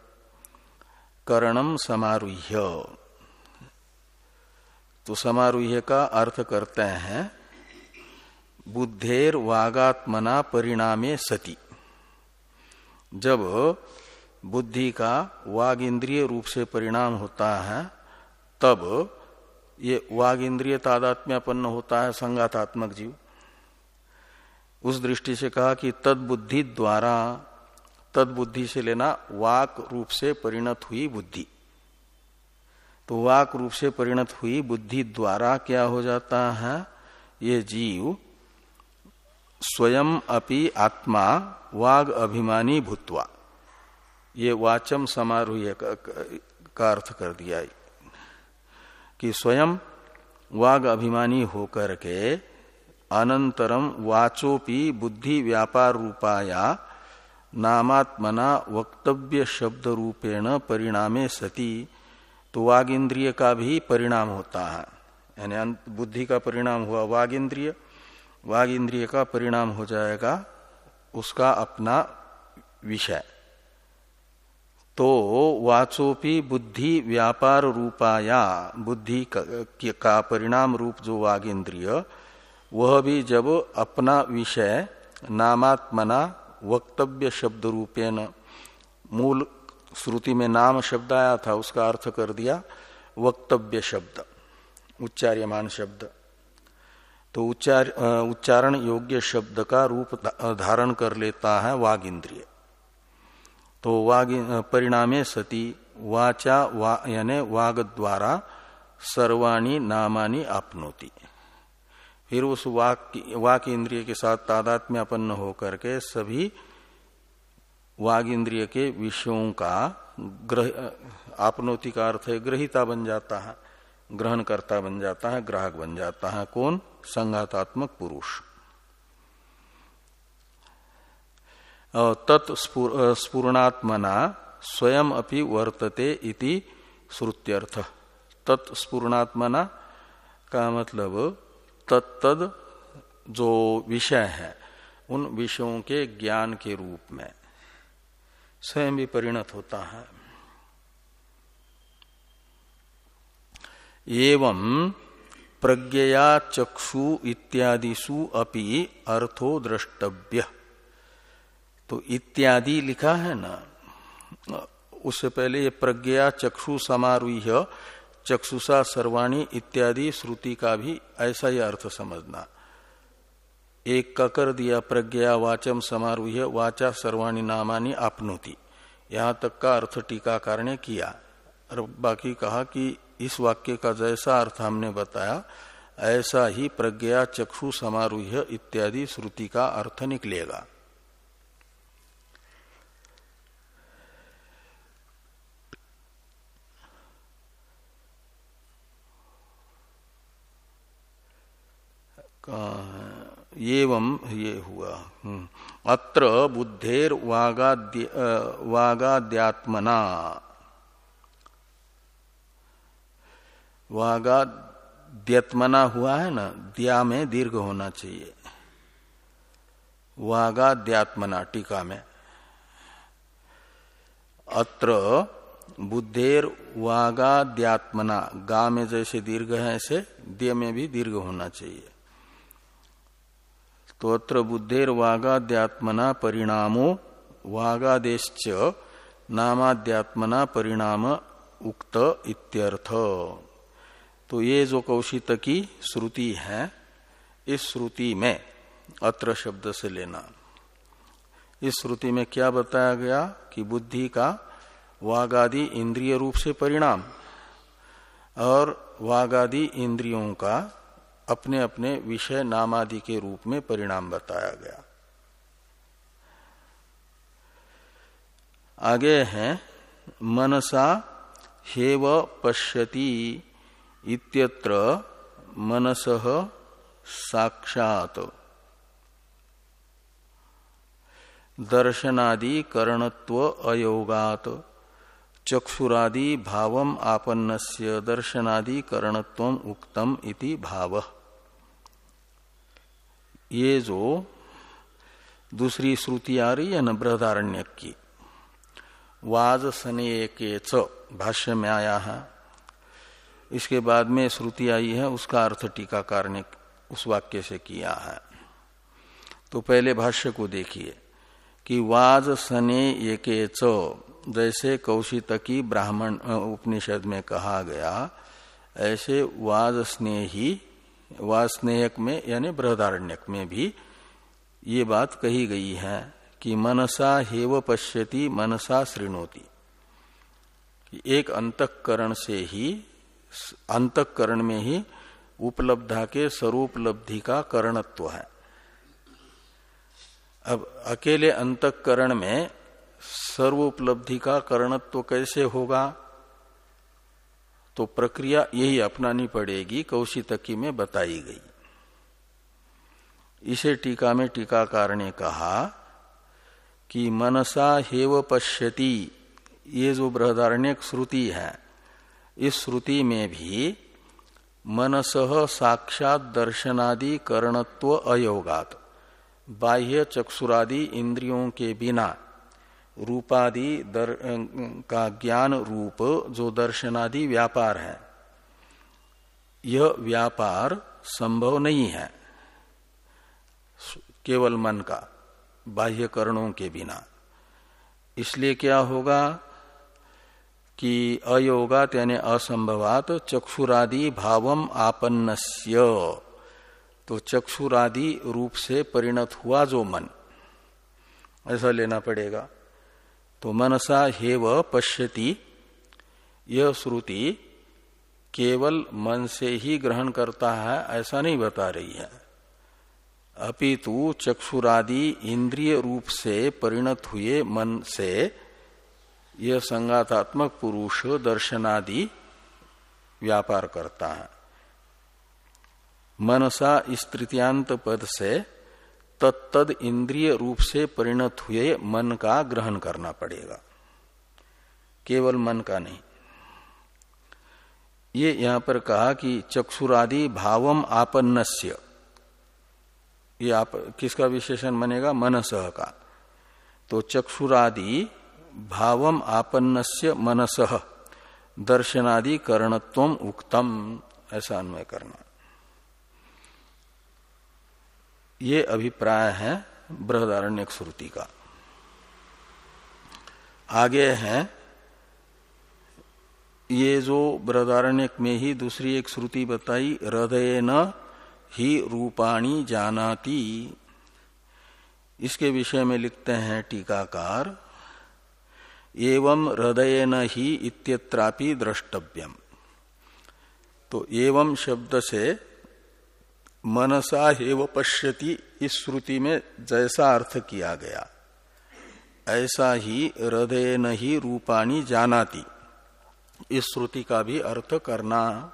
करणम समारूह्य। तो समारूह्य का अर्थ करते हैं, बुद्धेर वागात्मना परिणामे सती। जब बुद्धि का वाग इंद्रिय रूप से परिणाम होता है, तब ये वाग इंद्रिय तादात्म्यपन्न होता है संगातात्मक जीव। उस दृष्टि से कहा कि तद बुद्धि द्वारा तद बुद्धि से लेना वाक रूप से परिणत हुई बुद्धि। तो वाक रूप से परिणत हुई बुद्धि द्वारा क्या हो जाता है? ये जीव स्वयं अपि आत्मा वाग अभिमानी भूतवा। ये वाचम समारोह का अर्थ कर दिया। कि स्वयं वाग अभिमानी होकर के अनंतरम वाचोपि बुद्धि व्यापार रूपाया नामात्मना वक्तव्य शब्द रूपेण परिणामे सती। तो वाग इंद्रिय का भी परिणाम होता है। यानी बुद्धि का परिणाम हुआ वाग इंद्रिय वाग इंद्रिय का परिणाम हो जाएगा उसका अपना विषय। तो वाचोपी बुद्धि व्यापार रूपाया, बुद्धि का परिणाम रूप जो वाग इंद्रिय वह भी जब अपना विषय नामात्मना वक्तव्य शब्द रूपेण मूल श्रुति में नाम शब्द आया था, उसका अर्थ कर दिया, वक्तव्य शब्द, उच्चार्यमान शब्द। तो उच्चार उच्चारण योग्य शब्द का रूप धारण कर लेता है वाग इंद्रिय तो वाग परिणामे सती, वाचा, वा, यानी वाग द्वारा सर्वाणी नामानी आपनोती। फिर उस वाक वाक इंद्रिय के साथ तादात्म्यपन्न होकर के सभी वाग इंद्रिय के विषयों का ग्रह आपनोति का अर्थ है ग्रहिता बन जाता है, ग्रहणकर्ता बन जाता है, ग्राहक बन जाता है। कौन? संघातात्मक पुरुष। तत्पूर्णात्मना स्वयं अपि वर्तते इति श्रुत्यर्थ। तत्पूर्णात्मना का मतलब तत्तद जो विषय है, उन विषयों के ज्ञान के रूप में। स्वयं भी परिणत होता है। एवं प्रज्ञया चक्षु इत्यादिशु अपि अर्थो द्रष्टव्य। तो इत्यादि लिखा है ना? उससे पहले ये प्रज्ञा चक्षु समारूह चक्षुषा सर्वाणी इत्यादि श्रुति का भी ऐसा ही अर्थ समझना। एक का कर दिया प्रज्ञा वाचम समारूह वाचा सर्वाणी नामानी आपनोति। यहाँ तक का अर्थ टीकाकार ने किया। और बाकी कहा कि इस वाक्य का जैसा अर्थ हमने बताया, ऐसा ही प्रज्ञा चक्षु समारूह इत्यादि श्रुति का अर्थ निकलेगा। एवं ये हुआ। हम्म। अत्र बुद्धेर वागाद्य वागाद्यात्मना। वागाद्यत्मना हुआ है ना? दिया में दीर्घ होना चाहिए। वागाद्यात्मना, टीका में। अत्र बुद्धेर वागाद्यात्मना। गा में जैसे दीर्घ है ऐसे, दिय में भी दीर्घ होना चाहिए। तो अत्र बुद्धेर वागाद्यात्मना परिणामो वागादेश नामाद्यात्मना परिणाम उक्त इत्यर्थ। तो ये जो कौशित की श्रुति है, इस श्रुति में, अत्र शब्द से लेना। इस श्रुति में क्या बताया गया कि बुद्धि का वागादि इंद्रिय रूप से परिणाम, और वागादि इंद्रियों का अपने अपने विषय नामादि के रूप में परिणाम बताया गया। आगे है, मनसा हेव पश्यति इत्यत्र मनस साक्षात। दर्शनादि करणत्व अयोगात। चक्षुरादि भावम आपन्नस्य दर्शनादि करणत्व उक्तम इति भावः। ये जो दूसरी श्रुति आ रही है न बृहदारण्य की वाज सने के च भाष्य में आया है। इसके बाद में श्रुति आई है, उसका अर्थ टीकाकार ने उस वाक्य से किया है। तो पहले भाष्य को देखिए कि वाज सने ये के च, जैसे कौशितकी ब्राह्मण उपनिषद में कहा गया, ऐसे वाज स्नेही वास्नेयक में, यानी बृहदारण्यक में भी ये बात कही गई है कि मनसा हेव पश्यति, मनसा श्रृणोति एक अंतकरण से ही, अंतकरण में ही उपलब्धा के स्वरूपलब्धि का करणत्व है। अब अकेले अंतकरण में सर्वोपलब्धि का करणत्व कैसे होगा? तो प्रक्रिया यही अपनानी पड़ेगी, कौशितकी में बताई गई। इसे टीका में टीकाकार ने कहा कि मनसा हेव पश्यति, ये जो बृहदारण्य श्रुति है, इस श्रुति में भी मनस साक्षात दर्शनादि करणत्व अयोगात, बाह्य चक्षुरादि इंद्रियों के बिना रूपादि दर, का ज्ञान रूप जो दर्शनादि व्यापार है। यह व्यापार संभव नहीं है। केवल मन का बाह्य करणों के बिना। इसलिए क्या होगा कि अयोगात यानी असंभवात चक्षुरादि भावम आपन्नस्य। तो चक्षुरादि रूप से परिणत हुआ जो मन। ऐसा लेना पड़ेगा। तो मनसा हेव पश्यति। यह श्रुति केवल मन से ही ग्रहण करता है, ऐसा नहीं बता रही है। अपितु चक्षुरादि इंद्रिय रूप से परिणत हुए मन से यह संगातात्मक पुरुष दर्शनादि व्यापार करता है। मनसा इस तृतीयांत पद से तत्तद इंद्रिय रूप से परिणत हुए मन का ग्रहण करना पड़ेगा। केवल मन का नहीं। ये यहाँ पर कहा कि चक्षुरादि भावम आपन्नस्य। ये आप, किसका विशेषण बनेगा? मनस का। तो चक्षुरादि भावम आपन्नस्य मनसह दर्शनादि करणत्व उक्तम। ऐसा अन्वय करना। ये अभिप्राय है बृहदारण्य श्रुति का। आगे है, ये जो बृहदारण्य में ही दूसरी एक श्रुति बताई हृदय न ही रूपाणी जानाती। इसके विषय में लिखते हैं टीकाकार, एवं हृदय न ही इत्यत्रापि द्रष्टव्यम। तो एवं शब्द से मनसा हेव पश्यति, इस श्रुति में जैसा अर्थ किया गया। ऐसा ही हृदय नहीं रूपाणी जानाती। इस श्रुति का भी अर्थ करना।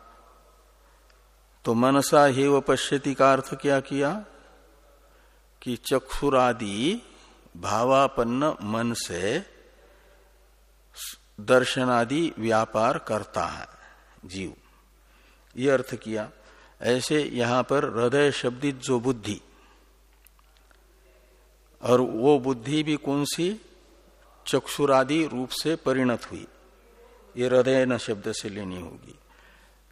तो मनसा हेव पश्यति का अर्थ क्या किया? कि चक्षुरादि भावापन्न मन से, दर्शनादि व्यापार करता है, जीव। ये अर्थ किया। ऐसे यहाँ पर हृदय शब्दित जो बुद्धि, और वो बुद्धि भी कौन सी? चक्षुरादि रूप से परिणत हुई। ये हृदय न शब्द से लेनी होगी।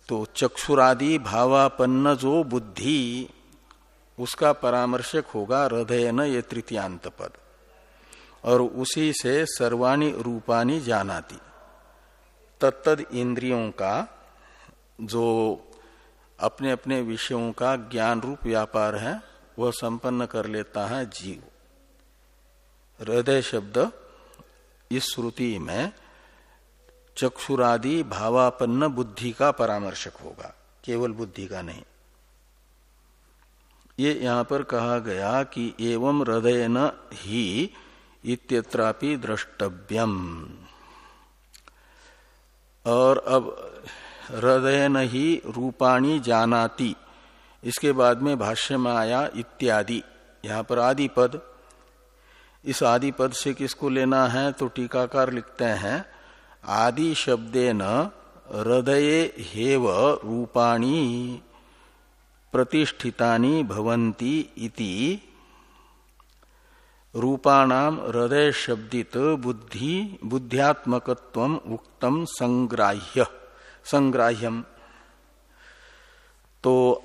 तो चक्षुरादि भावापन्न जो बुद्धि, उसका परामर्शक होगा हृदय न ये तृतीयांत पद। और उसी से सर्वाणी रूपानी जानाती। तत्द इंद्रियों का जो अपने अपने विषयों का ज्ञान रूप व्यापार है, वह संपन्न कर लेता है जीव। हृदय शब्द, इस श्रुति में चक्षुरादि भावापन्न बुद्धि का परामर्शक होगा, केवल बुद्धि का नहीं। ये यहाँ पर कहा गया कि एवं हृदय न ही इत्यत्रापि द्रष्टव्यम। और अब हृदय ही रूपाणी जानाति। इसके बाद में भाष्य में आया इत्यादि। यहाँ पर आदि पद इस आदि पद से किसको लेना है? तो टीकाकार लिखते हैं, आदि शब्दे न हृदय हेव रूपाणी प्रतिष्ठितानि भवंती इति। रूपाणाम हृदय शब्दित बुद्धि बुद्ध्यात्मकत्व उक्तम संग्राह्य। संग्राह्यम। तो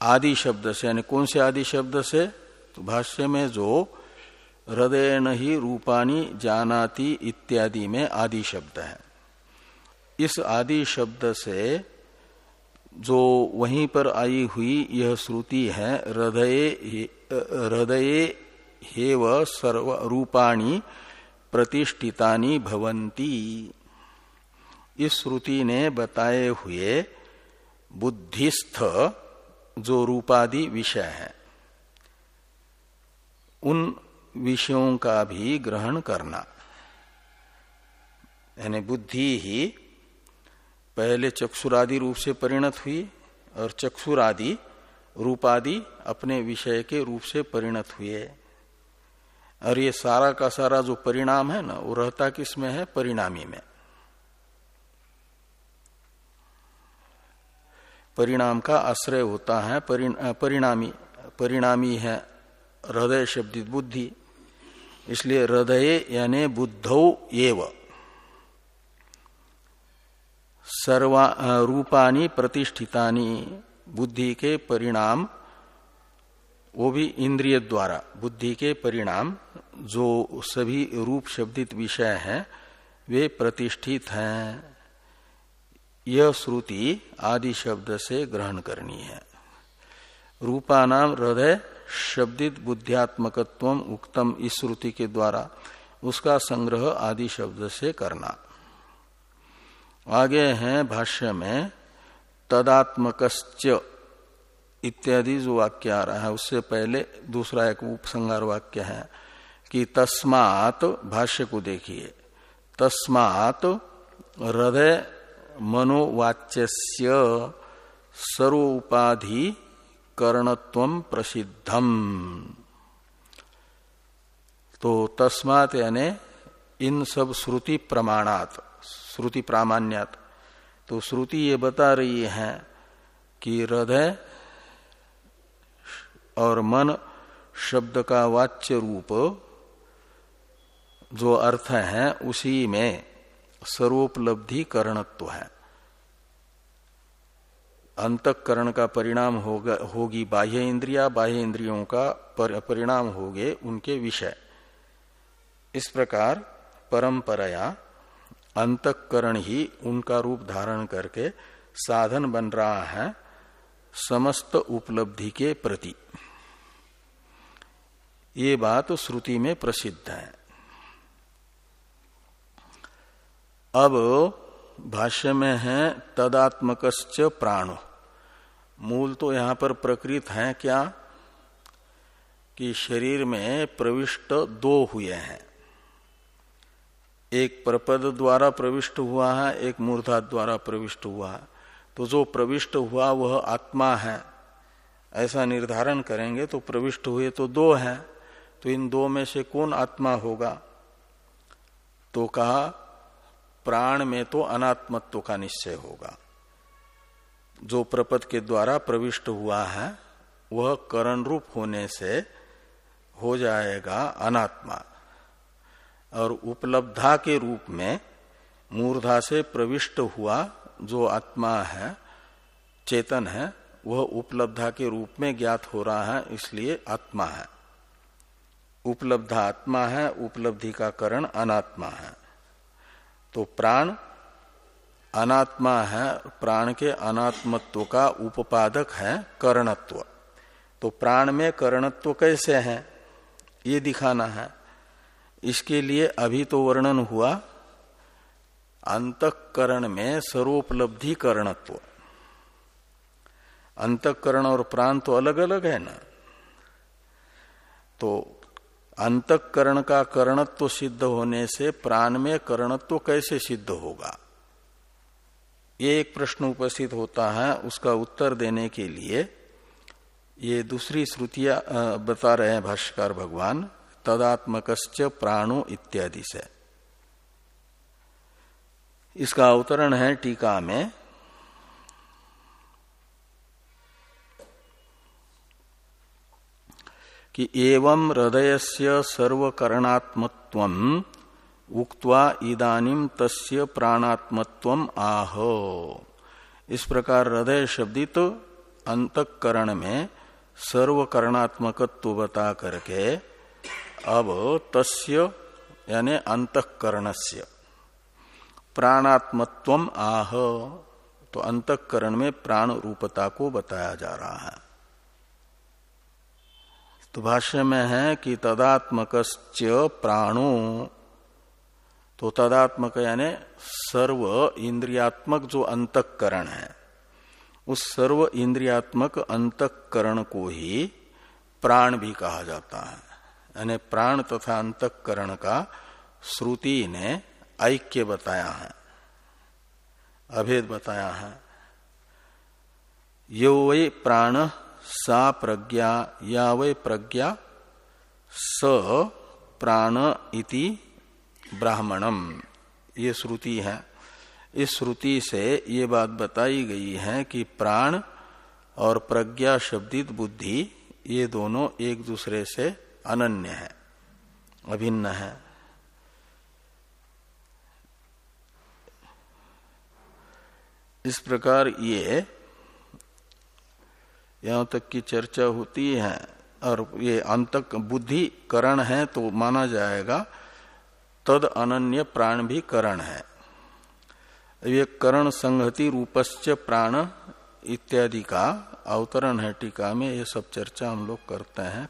आदि शब्द से, यानी कौन से आदि शब्द से? तो भाष्य में जो हृदय नहीं रूपानी जानाती इत्यादि में आदि शब्द है। इस आदि शब्द से जो वहीं पर आई हुई यह श्रुति है, हृदय हृदय हेव सर्व रूपाणी प्रतिष्ठितानी भवंती इस श्रुति ने बताए हुए बुद्धिस्थ जो रूपादि विषय है, उन विषयों का भी ग्रहण करना। यानी बुद्धि ही पहले चक्षुरादि रूप से परिणत हुई और चक्षुरादि रूपादि अपने विषय के रूप से परिणत हुए। और ये सारा का सारा जो परिणाम है ना, वो रहता किसमें है? परिणामी में। परिणाम का आश्रय होता है परिणामी परिणामी है हृदय शब्दित बुद्धि, इसलिए हृदय यानी बुद्धौ एव। सर्वा रूपानी प्रतिष्ठितानी, बुद्धि के परिणाम, वो भी इंद्रिय द्वारा, बुद्धि के परिणाम, जो सभी रूप शब्दित विषय हैं, वे प्रतिष्ठित हैं। यह श्रुति आदि शब्द से ग्रहण करनी है। रूपानाम हृदय शब्दित बुद्धियात्मकत्व उक्तम इस श्रुति के द्वारा उसका संग्रह आदि शब्द से करना। आगे हैं भाष्य में, तदात्मकश्च इत्यादि जो वाक्य आ रहा है, उससे पहले दूसरा एक उपसंगार वाक्य है कि तस्मात, भाष्य को देखिए, तस्मात हृदय मनोवाच्य सर्वोपाधि करणत्व प्रसिद्धम। तो तस्मात यानी इन सब श्रुति प्रमाणात, श्रुति प्रामाण्यात। तो श्रुति ये बता रही है कि हृदय और मन शब्द का वाच्य रूप जो अर्थ है उसी में सर्वोपलब्धि करणत्व है। अंतकरण का परिणाम होगा होगी बाह्य इंद्रिया बाह्य इंद्रियों का पर, परिणाम होगे उनके विषय। इस प्रकार परंपराया अंतकरण ही उनका रूप धारण करके साधन बन रहा है समस्त उपलब्धि के प्रति। ये बात श्रुति में प्रसिद्ध है। अब भाष्य में है तदात्मक प्राण। मूल तो यहाँ पर प्रकृत है क्या? कि शरीर में प्रविष्ट दो हुए हैं। एक प्रपद द्वारा प्रविष्ट हुआ है, एक मूर्धा द्वारा प्रविष्ट हुआ है। तो जो प्रविष्ट हुआ, वह आत्मा है। ऐसा निर्धारण करेंगे तो प्रविष्ट हुए तो दो हैं। तो इन दो में से कौन आत्मा होगा? तो कहा प्राण में तो अनात्मत्व का निश्चय होगा। जो प्रपद के द्वारा प्रविष्ट हुआ है, वह करण रूप होने से हो जाएगा अनात्मा। और उपलब्धा के रूप में मूर्धा से प्रविष्ट हुआ जो आत्मा है, चेतन है, वह उपलब्धा के रूप में ज्ञात हो रहा है, इसलिए आत्मा है। उपलब्धा आत्मा है, उपलब्धि का करण अनात्मा है। तो प्राण अनात्मा है, प्राण के अनात्मत्व का उपादक है कर्णत्व। तो प्राण में करणत्व कैसे है? ये दिखाना है। इसके लिए अभी तो वर्णन हुआ, अंतकरण में सर्वोपलब्धि करणत्व। अंतकरण और प्राण तो अलग अलग है ना? तो अंतकरण का करणत्व सिद्ध होने से प्राण में करणत्व कैसे सिद्ध होगा? ये एक प्रश्न उपस्थित होता है उसका उत्तर देने के लिए। ये दूसरी श्रुतियाँ बता रहे हैं भाष्यकार भगवान तदात्मक प्राणो इत्यादि से। इसका अवतरण है टीका में। कि एवं हृदय से सर्वकरणात्मत्व उक्त्वा इदानिम तस्य प्राणात्मत्व आह। इस प्रकार हृदय शब्दित अंतकरण में सर्वकरणात्मकत्व बता करके अब तस्य यानी अंतकरणस्य। प्राणात्मत्व आह। तो अंतकरण में प्राण रूपता को बताया जा रहा है। तो भाष्य में है कि तदात्मक प्राणो तो तदात्मक यानी सर्व इंद्रियात्मक जो अंतकरण है, उस सर्व इंद्रियात्मक अंतकरण को ही प्राण भी कहा जाता है। यानी प्राण तथा अंतकरण का श्रुति ने ऐक्य बताया है, अभेद बताया है। यो वही प्राण सा प्रज्ञा या वै प्रज्ञा स प्राण इति ब्राह्मणम। ये श्रुति है। इस श्रुति से ये बात बताई गई है कि प्राण और प्रज्ञा शब्दित बुद्धि ये दोनों एक दूसरे से अनन्य है, अभिन्न है। इस प्रकार ये यहाँ तक की चर्चा होती है और ये अंतक बुद्धि करण है तो माना जाएगा, तद अनन्य प्राण भी करण है। ये करण संहति रूपस्य प्राण इत्यादि का अवतरण है टीका में, ये सब चर्चा हम लोग करते हैं।